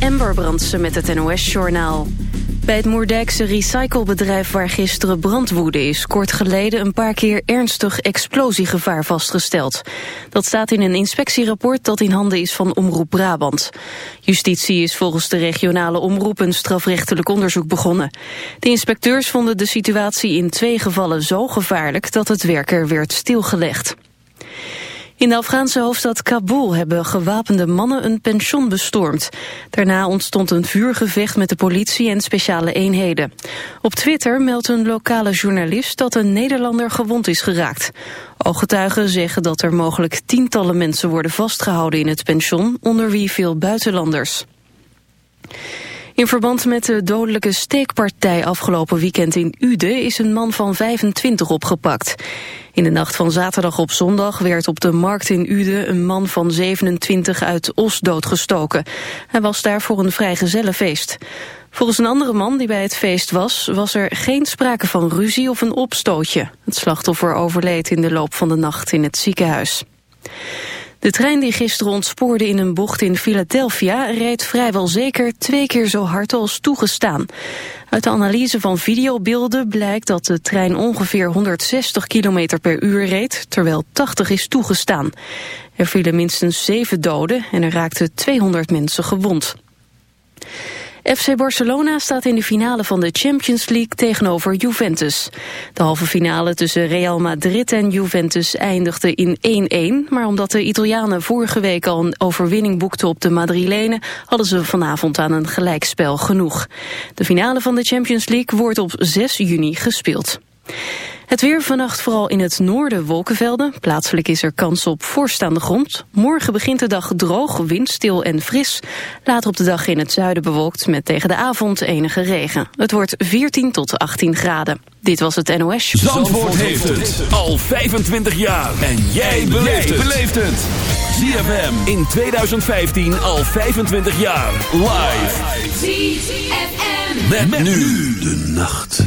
Amber Brandsen met het NOS-journaal. Bij het Moerdijkse recyclebedrijf waar gisteren brand woedde is... kort geleden een paar keer ernstig explosiegevaar vastgesteld. Dat staat in een inspectierapport dat in handen is van Omroep Brabant. Justitie is volgens de regionale omroep een strafrechtelijk onderzoek begonnen. De inspecteurs vonden de situatie in twee gevallen zo gevaarlijk... dat het werker werd stilgelegd. In de Afghaanse hoofdstad Kabul hebben gewapende mannen een pension bestormd. Daarna ontstond een vuurgevecht met de politie en speciale eenheden. Op Twitter meldt een lokale journalist dat een Nederlander gewond is geraakt. Ooggetuigen zeggen dat er mogelijk tientallen mensen worden vastgehouden in het pension, onder wie veel buitenlanders. In verband met de dodelijke steekpartij afgelopen weekend in Uden is een man van 25 opgepakt. In de nacht van zaterdag op zondag werd op de markt in Uden een man van 27 uit Os doodgestoken. Hij was daar voor een vrijgezellenfeest. Volgens een andere man die bij het feest was, was er geen sprake van ruzie of een opstootje. Het slachtoffer overleed in de loop van de nacht in het ziekenhuis. De trein die gisteren ontspoorde in een bocht in Philadelphia reed vrijwel zeker twee keer zo hard als toegestaan. Uit de analyse van videobeelden blijkt dat de trein ongeveer 160 km per uur reed, terwijl 80 is toegestaan. Er vielen minstens zeven doden en er raakten 200 mensen gewond. FC Barcelona staat in de finale van de Champions League tegenover Juventus. De halve finale tussen Real Madrid en Juventus eindigde in 1-1... maar omdat de Italianen vorige week al een overwinning boekten op de Madrilenen... hadden ze vanavond aan een gelijkspel genoeg. De finale van de Champions League wordt op 6 juni gespeeld. Het weer vannacht vooral in het noorden wolkenvelden. Plaatselijk is er kans op voorstaande grond. Morgen begint de dag droog, windstil en fris. Later op de dag in het zuiden bewolkt met tegen de avond enige regen. Het wordt 14 tot 18 graden. Dit was het NOS. Zandvoort, Zandvoort heeft het al 25 jaar. En jij beleeft het. ZFM in 2015 al 25 jaar. Live. ZFM. met nu de nacht.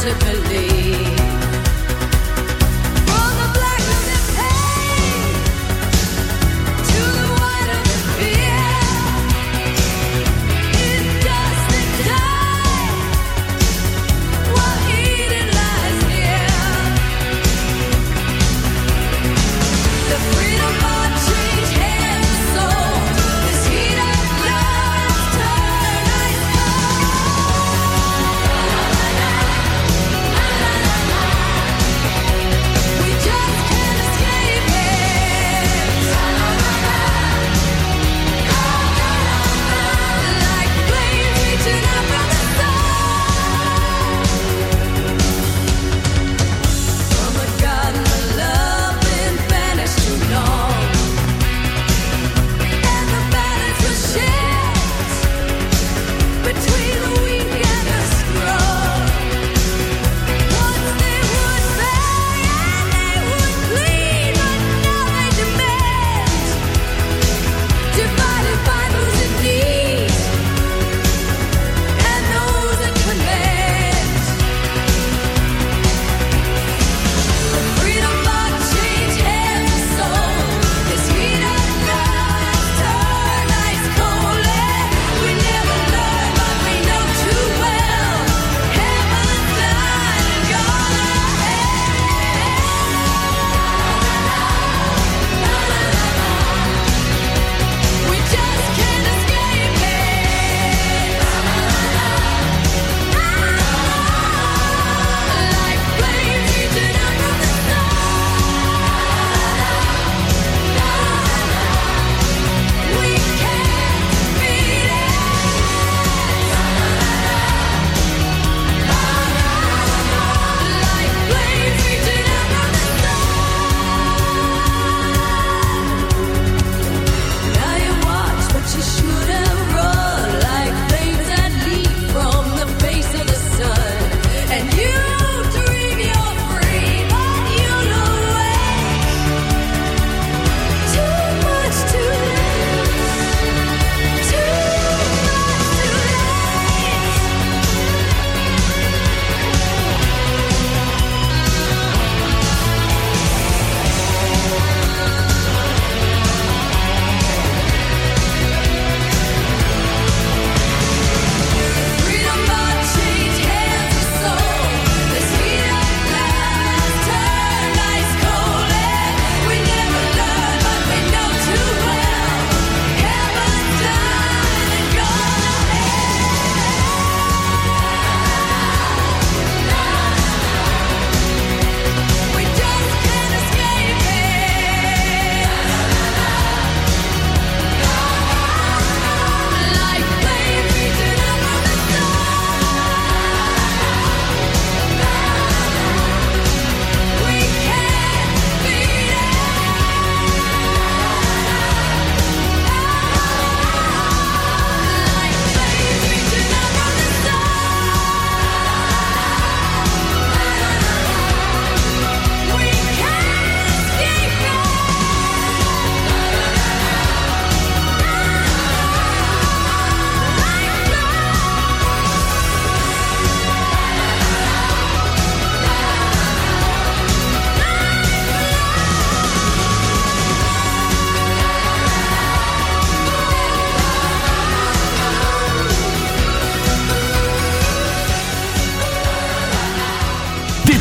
to believe.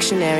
dictionary.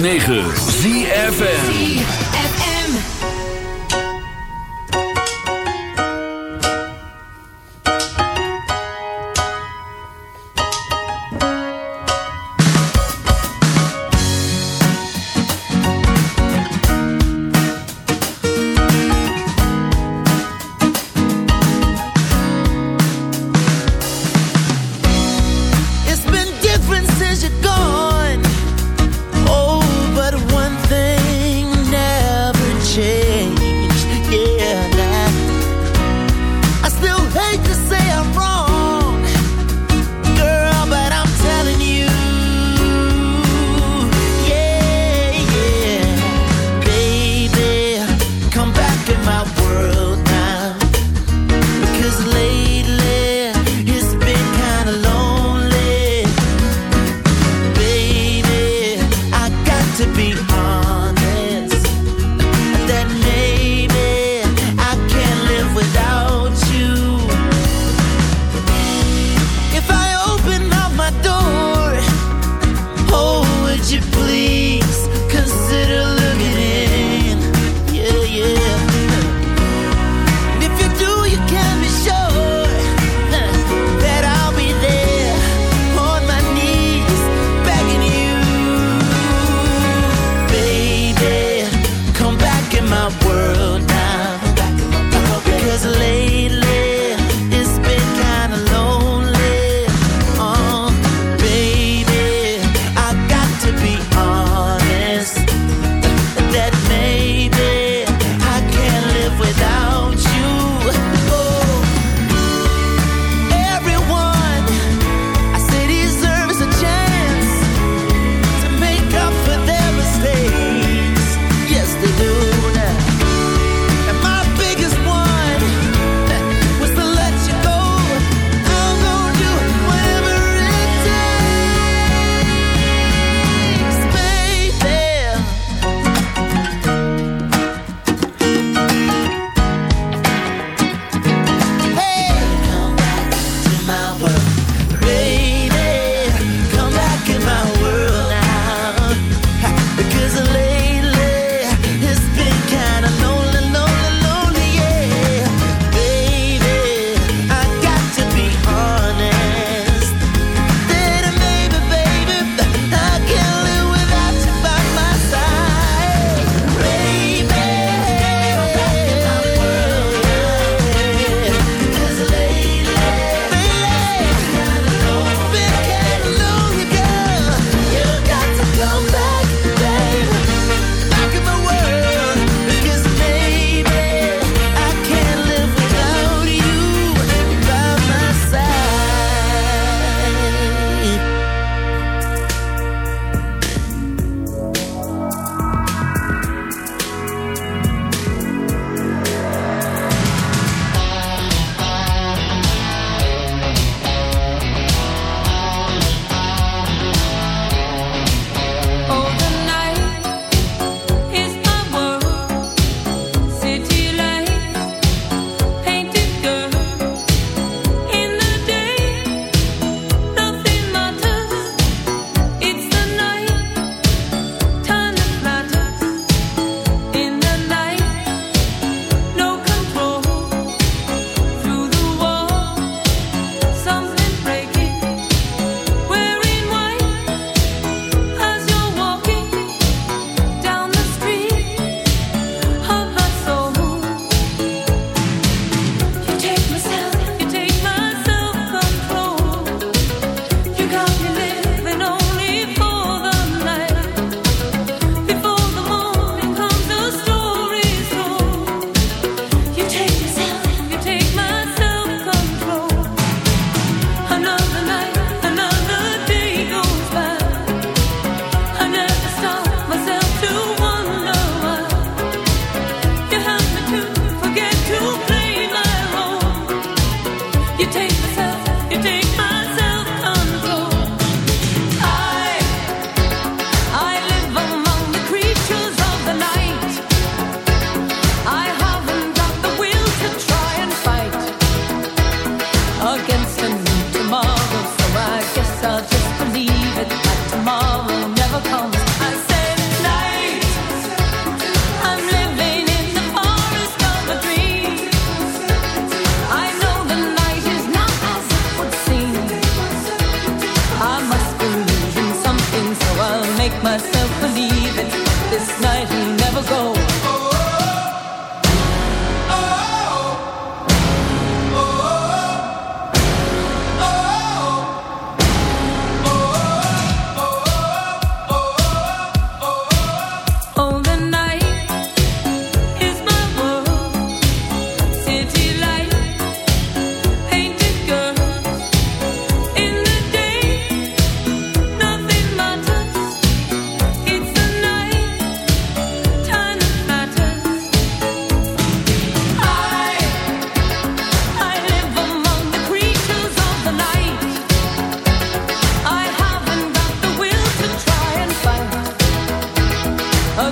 9.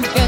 forget.